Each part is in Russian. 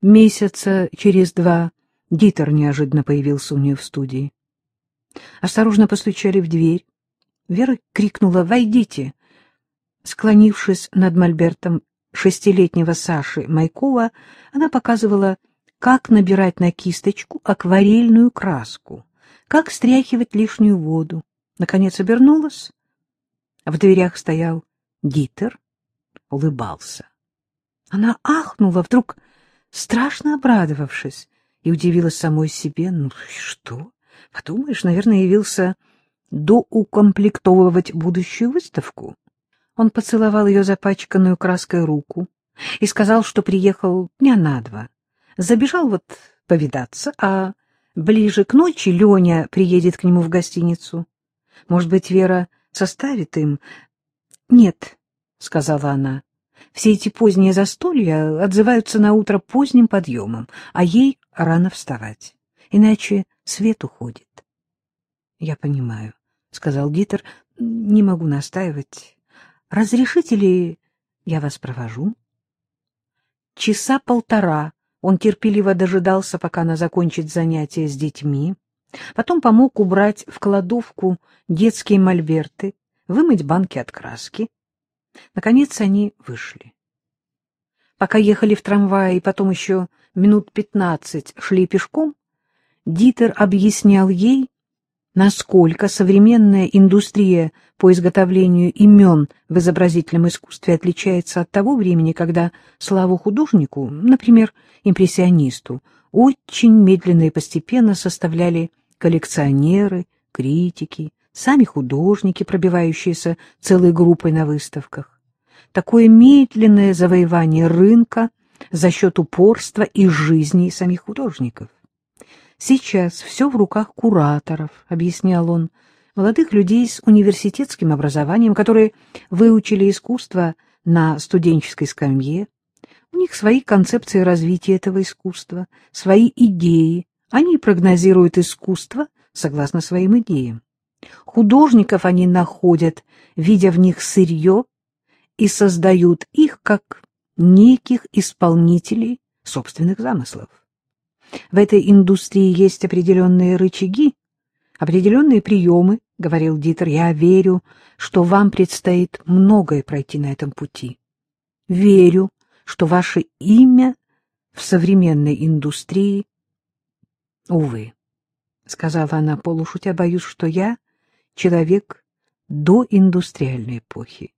Месяца через два Дитер неожиданно появился у нее в студии. Осторожно постучали в дверь. Вера крикнула «Войдите!». Склонившись над мольбертом шестилетнего Саши Майкова, она показывала, как набирать на кисточку акварельную краску, как стряхивать лишнюю воду. Наконец обернулась. В дверях стоял Дитер, улыбался. Она ахнула, вдруг страшно обрадовавшись, и удивилась самой себе. Ну что? Подумаешь, наверное, явился доукомплектовывать будущую выставку. Он поцеловал ее запачканную краской руку и сказал, что приехал дня на два. Забежал вот повидаться, а ближе к ночи Леня приедет к нему в гостиницу. Может быть, Вера составит им? — Нет, — сказала она, — все эти поздние застолья отзываются на утро поздним подъемом, а ей рано вставать, иначе свет уходит. — Я понимаю, — сказал Дитер, — не могу настаивать. Разрешите ли я вас провожу? Часа полтора он терпеливо дожидался, пока она закончит занятия с детьми, потом помог убрать в кладовку детские мольберты, вымыть банки от краски. Наконец они вышли. Пока ехали в трамвае и потом еще минут пятнадцать шли пешком, Дитер объяснял ей, насколько современная индустрия по изготовлению имен в изобразительном искусстве отличается от того времени, когда славу художнику, например, импрессионисту, очень медленно и постепенно составляли коллекционеры, критики, сами художники, пробивающиеся целой группой на выставках. Такое медленное завоевание рынка за счет упорства и жизни самих художников. Сейчас все в руках кураторов, — объяснял он, — молодых людей с университетским образованием, которые выучили искусство на студенческой скамье. У них свои концепции развития этого искусства, свои идеи. Они прогнозируют искусство согласно своим идеям. Художников они находят, видя в них сырье, и создают их как неких исполнителей собственных замыслов. В этой индустрии есть определенные рычаги, определенные приемы, — говорил Дитер. Я верю, что вам предстоит многое пройти на этом пути. Верю, что ваше имя в современной индустрии... Увы, — сказала она полушутя, — боюсь, что я человек до индустриальной эпохи.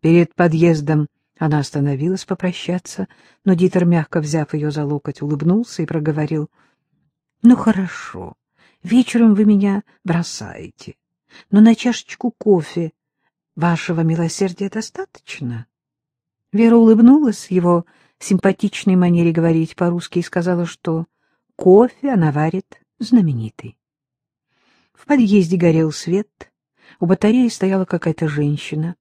Перед подъездом она остановилась попрощаться, но Дитер, мягко взяв ее за локоть, улыбнулся и проговорил. — Ну, хорошо, вечером вы меня бросаете, но на чашечку кофе вашего милосердия достаточно? Вера улыбнулась его симпатичной манере говорить по-русски и сказала, что кофе она варит знаменитый. В подъезде горел свет, у батареи стояла какая-то женщина.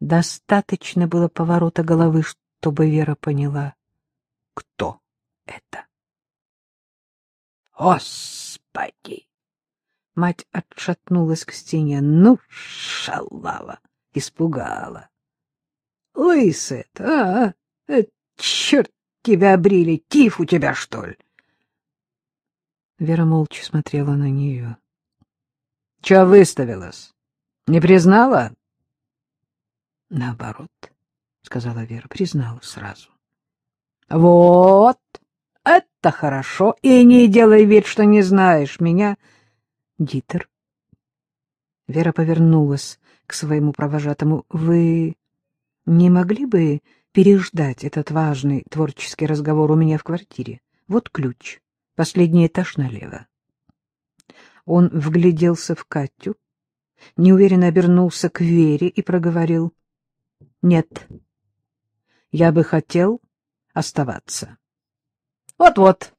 Достаточно было поворота головы, чтобы Вера поняла, кто это. Господи! Мать отшатнулась к стене. Ну, шалава! Испугала. Лысый-то, а? Э, черт тебя обрили! Тиф у тебя, что ли? Вера молча смотрела на нее. — Чего выставилась? Не признала? — Наоборот, — сказала Вера, признала сразу. — Вот, это хорошо, и не делай вид, что не знаешь меня. Дитер. Вера повернулась к своему провожатому. — Вы не могли бы переждать этот важный творческий разговор у меня в квартире? Вот ключ, последний этаж налево. Он вгляделся в Катю, неуверенно обернулся к Вере и проговорил. Нет. Я бы хотел оставаться. Вот-вот.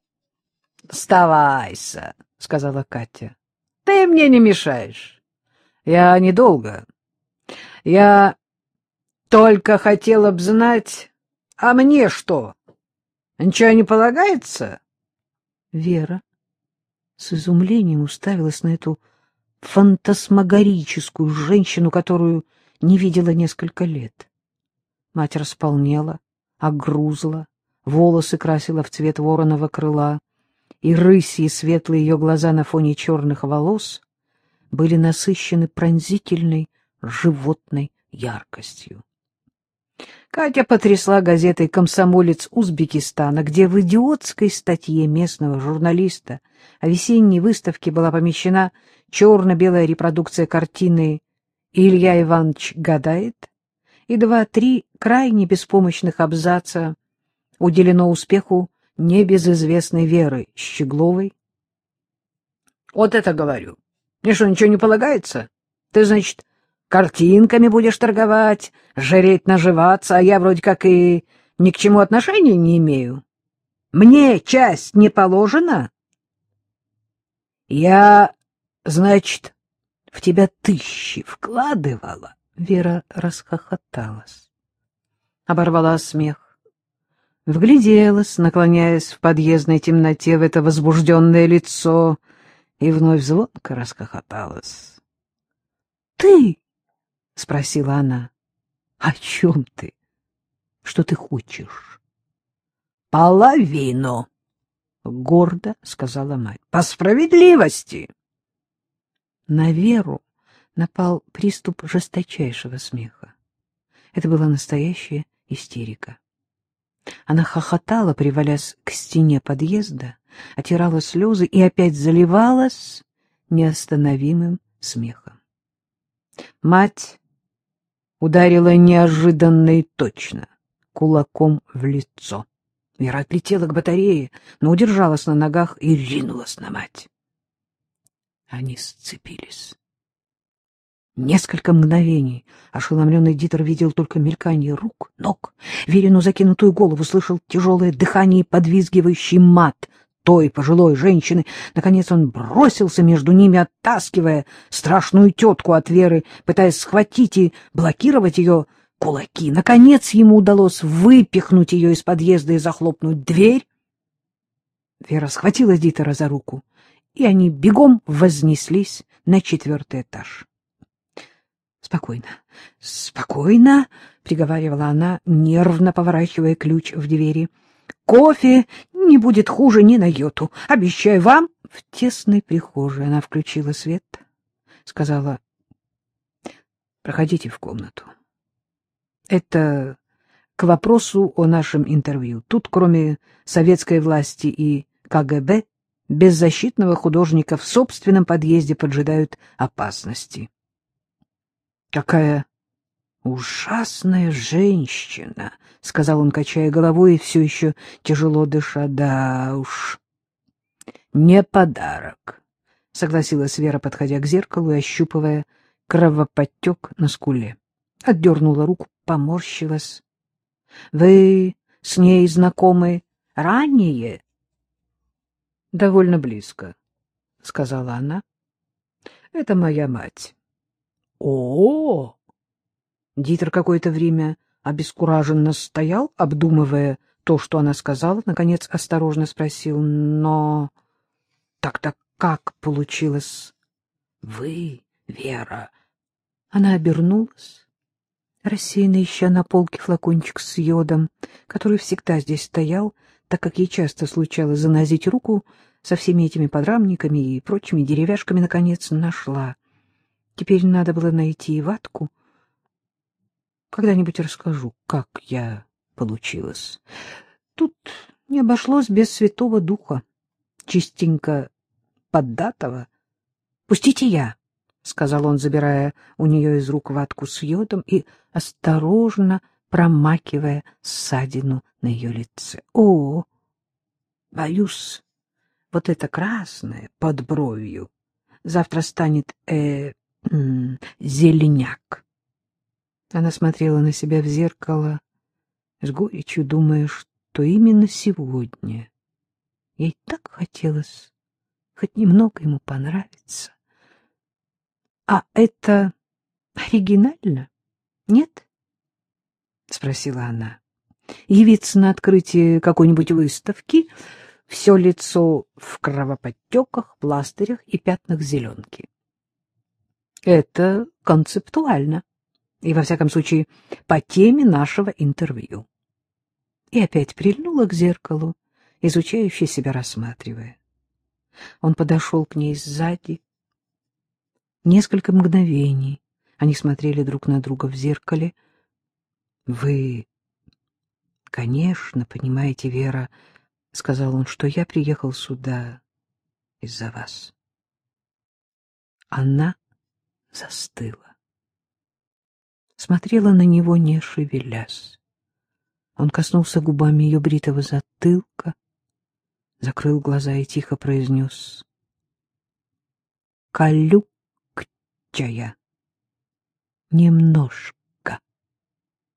Оставайся, сказала Катя. Ты мне не мешаешь. Я недолго. Я только хотела б знать, а мне что? Ничего не полагается? Вера с изумлением уставилась на эту фантасмагорическую женщину, которую не видела несколько лет. Мать располнела, огрузла, волосы красила в цвет вороного крыла, и рысьи светлые ее глаза на фоне черных волос были насыщены пронзительной животной яркостью. Катя потрясла газетой «Комсомолец Узбекистана», где в идиотской статье местного журналиста о весенней выставке была помещена черно-белая репродукция картины «Илья Иванович гадает» и два-три крайне беспомощных абзаца уделено успеху небезызвестной Веры Щегловой. — Вот это говорю. Мне что, ничего не полагается? Ты, значит, картинками будешь торговать, жареть, наживаться, а я вроде как и ни к чему отношения не имею. Мне часть не положена? Я, значит, в тебя тысячи вкладывала. Вера расхохоталась. Оборвала смех. Вгляделась, наклоняясь в подъездной темноте в это возбужденное лицо, и вновь звонко расхохоталась. — Ты — спросила она. — О чем ты? Что ты хочешь? — Половину, — гордо сказала мать. — По справедливости. На Веру напал приступ жесточайшего смеха. Это была настоящая истерика. Она хохотала, привалясь к стене подъезда, отирала слезы и опять заливалась неостановимым смехом. Мать ударила неожиданно и точно, кулаком в лицо. Вера отлетела к батарее, но удержалась на ногах и ринулась на мать. Они сцепились. Несколько мгновений ошеломленный Дитер видел только мелькание рук, ног, Верину закинутую голову, слышал тяжелое дыхание и подвизгивающий мат той пожилой женщины. Наконец он бросился между ними, оттаскивая страшную тетку от Веры, пытаясь схватить и блокировать ее кулаки. Наконец ему удалось выпихнуть ее из подъезда и захлопнуть дверь. Вера схватила Дитера за руку, и они бегом вознеслись на четвертый этаж. — Спокойно, спокойно, — приговаривала она, нервно поворачивая ключ в двери. Кофе не будет хуже ни на йоту. Обещаю вам. В тесной прихожей она включила свет, сказала, проходите в комнату. Это к вопросу о нашем интервью. Тут, кроме советской власти и КГБ, беззащитного художника в собственном подъезде поджидают опасности. Какая Ужасная женщина, — сказал он, качая головой и все еще тяжело дыша. — Да уж, не подарок, — согласилась Вера, подходя к зеркалу и ощупывая кровоподтек на скуле. Отдернула руку, поморщилась. — Вы с ней знакомы ранее? — Довольно близко, — сказала она. — Это моя мать. — О! Дитер какое-то время обескураженно стоял, обдумывая то, что она сказала, наконец осторожно спросил, но так-то как получилось? Вы, Вера? Она обернулась, рассеянно ища на полке флакончик с йодом, который всегда здесь стоял, так как ей часто случалось занозить руку со всеми этими подрамниками и прочими деревяшками, наконец нашла. Теперь надо было найти и ватку, когда-нибудь расскажу, как я получилась. Тут не обошлось без Святого Духа, чистенько поддатого. — Пустите я, — сказал он, забирая у нее из рук ватку с йодом и осторожно промакивая ссадину на ее лице. — О, боюсь, вот это красное под бровью завтра станет э, зеленяк. Она смотрела на себя в зеркало с горечью, думая, что именно сегодня ей так хотелось хоть немного ему понравиться. — А это оригинально, нет? — спросила она. — Явиться на открытие какой-нибудь выставки, все лицо в кровоподтеках, пластырях и пятнах зеленки. — Это концептуально и, во всяком случае, по теме нашего интервью. и опять прильнула к зеркалу, изучающе себя рассматривая. Он подошел к ней сзади. Несколько мгновений они смотрели друг на друга в зеркале. — Вы, конечно, понимаете, Вера, — сказал он, — что я приехал сюда из-за вас. Она застыла. Смотрела на него, не шевелясь. Он коснулся губами ее бритого затылка, закрыл глаза и тихо произнес «Калюкчая, немножко».